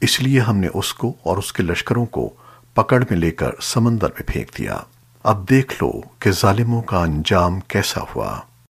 اس لیے ہم نے اس کو اور اس کے لشکروں کو پکڑ میں لے کر سمندر میں پھینک دیا۔ اب دیکھ لو کہ ظالموں کا انجام کیسا ہوا۔